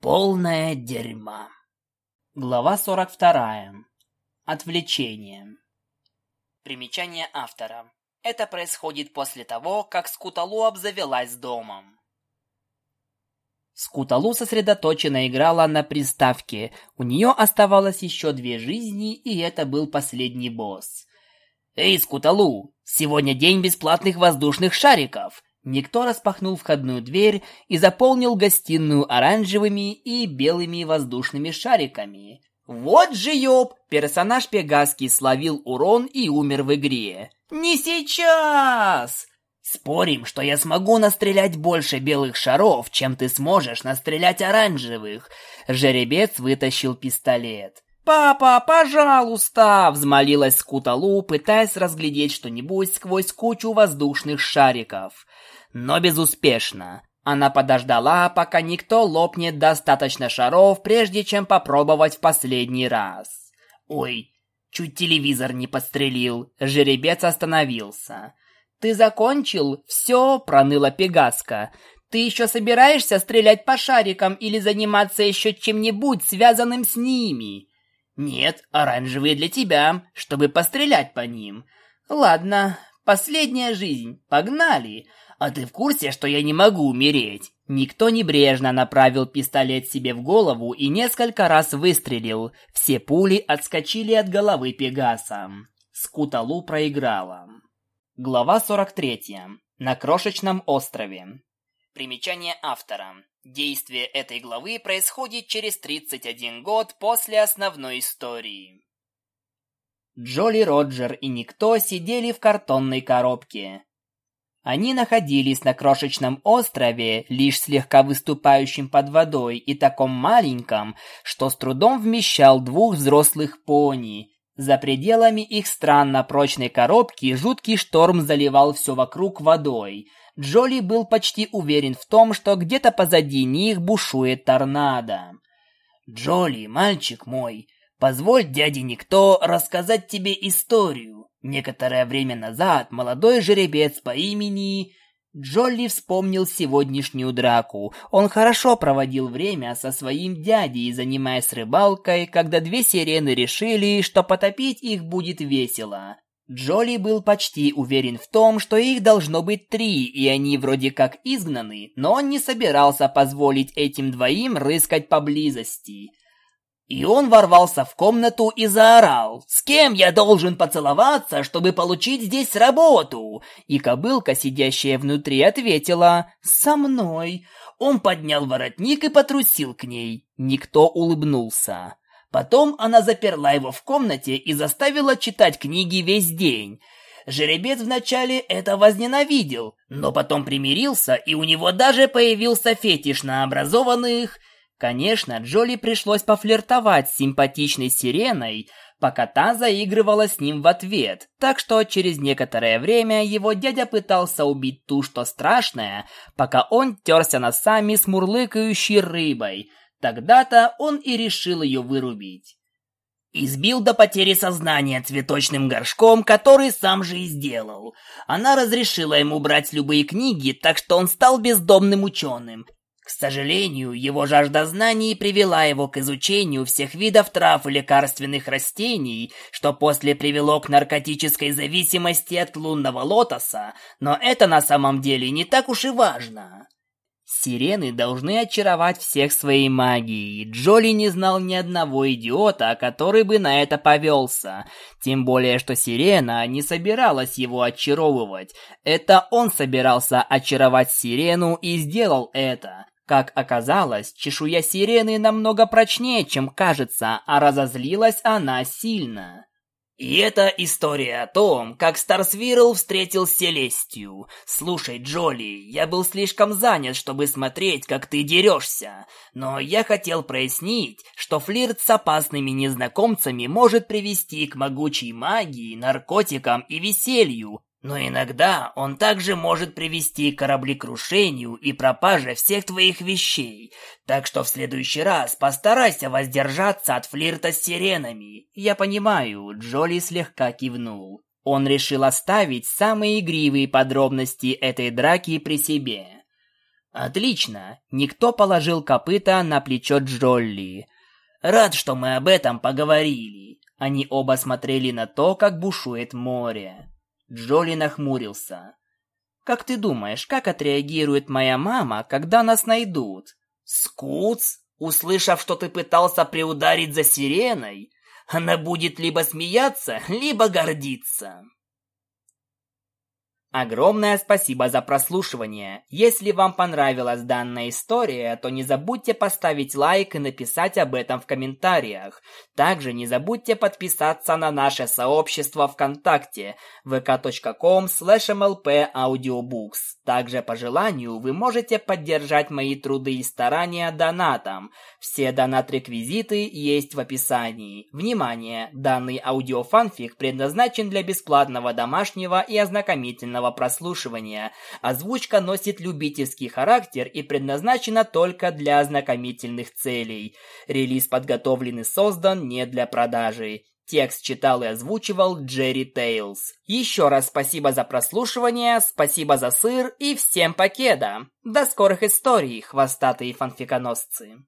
Полное дерьмо. Глава 42. Отвлечение. Примечание автора. Это происходит после того, как Скуталу обзавелась домом. Скуталу сосредоточенно играла на приставке. У нее оставалось еще две жизни, и это был последний босс. «Эй, Скуталу, сегодня день бесплатных воздушных шариков. Никто распахнул входную дверь и заполнил гостиную оранжевыми и белыми воздушными шариками. Вот же ёб! Персонаж Пегаски словил урон и умер в игре. Не сейчас! Спорим, что я смогу настрелять больше белых шаров, чем ты сможешь настрелять оранжевых. Жеребец вытащил пистолет. «Папа, пожалуйста!» — взмолилась Скуталу, пытаясь разглядеть что-нибудь сквозь кучу воздушных шариков но безуспешно. Она подождала, пока никто лопнет достаточно шаров, прежде чем попробовать в последний раз. Ой, чуть телевизор не подстрелил. Жеребец остановился. «Ты закончил? Все!» — проныла Пегаска. «Ты еще собираешься стрелять по шарикам или заниматься еще чем-нибудь, связанным с ними?» «Нет, оранжевые для тебя, чтобы пострелять по ним». «Ладно, последняя жизнь, погнали!» А ты в курсе, что я не могу умереть?» Никто небрежно направил пистолет себе в голову и несколько раз выстрелил. Все пули отскочили от головы Пегаса. Скуталу проиграла. Глава 43. На крошечном острове. Примечание автора. Действие этой главы происходит через 31 год после основной истории. Джоли Роджер и Никто сидели в картонной коробке. Они находились на крошечном острове, лишь слегка выступающем под водой и таком маленьком, что с трудом вмещал двух взрослых пони. За пределами их странно прочной коробки жуткий шторм заливал все вокруг водой. Джоли был почти уверен в том, что где-то позади них бушует торнадо. «Джоли, мальчик мой, позволь дяде Никто рассказать тебе историю. Некоторое время назад молодой жеребец по имени... Джолли вспомнил сегодняшнюю драку. Он хорошо проводил время со своим дядей, занимаясь рыбалкой, когда две сирены решили, что потопить их будет весело. Джоли был почти уверен в том, что их должно быть три, и они вроде как изгнаны, но он не собирался позволить этим двоим рыскать поблизости. И он ворвался в комнату и заорал «С кем я должен поцеловаться, чтобы получить здесь работу?» И кобылка, сидящая внутри, ответила «Со мной». Он поднял воротник и потрусил к ней. Никто улыбнулся. Потом она заперла его в комнате и заставила читать книги весь день. Жеребец вначале это возненавидел, но потом примирился, и у него даже появился фетиш на образованных Конечно, Джоли пришлось пофлиртовать с симпатичной сиреной, пока та заигрывала с ним в ответ, так что через некоторое время его дядя пытался убить ту, что страшное, пока он терся носами с мурлыкающей рыбой. Тогда-то он и решил ее вырубить. Избил до потери сознания цветочным горшком, который сам же и сделал. Она разрешила ему брать любые книги, так что он стал бездомным ученым. К сожалению, его жажда знаний привела его к изучению всех видов трав и лекарственных растений, что после привело к наркотической зависимости от лунного лотоса, но это на самом деле не так уж и важно. Сирены должны очаровать всех своей магией. Джоли не знал ни одного идиота, который бы на это повелся. Тем более, что Сирена не собиралась его очаровывать. Это он собирался очаровать Сирену и сделал это. Как оказалось, чешуя Сирены намного прочнее, чем кажется, а разозлилась она сильно. И это история о том, как Старсвирл встретил Селестию. Слушай, Джоли, я был слишком занят, чтобы смотреть, как ты дерешься. Но я хотел прояснить, что флирт с опасными незнакомцами может привести к могучей магии, наркотикам и веселью, но иногда он также может привести к кораблекрушению и пропаже всех твоих вещей. Так что в следующий раз постарайся воздержаться от флирта с сиренами. Я понимаю, Джоли слегка кивнул. Он решил оставить самые игривые подробности этой драки при себе. Отлично. Никто положил копыта на плечо Джолли. Рад, что мы об этом поговорили. Они оба смотрели на то, как бушует море. Джоли нахмурился. «Как ты думаешь, как отреагирует моя мама, когда нас найдут?» «Скуц, услышав, что ты пытался приударить за сиреной, она будет либо смеяться, либо гордиться». Огромное спасибо за прослушивание. Если вам понравилась данная история, то не забудьте поставить лайк и написать об этом в комментариях. Также не забудьте подписаться на наше сообщество ВКонтакте vk.com mlpaudiobooks. Также по желанию вы можете поддержать мои труды и старания донатом. Все донат-реквизиты есть в описании. Внимание! Данный аудиофанфик предназначен для бесплатного домашнего и ознакомительного полного прослушивания. Озвучка носит любительский характер и предназначена только для ознакомительных целей. Релиз подготовлен и создан не для продажи. Текст читал и озвучивал Джерри Тейлз. Еще раз спасибо за прослушивание, спасибо за сыр и всем покеда. До скорых историй, хвостатые фанфиконосцы.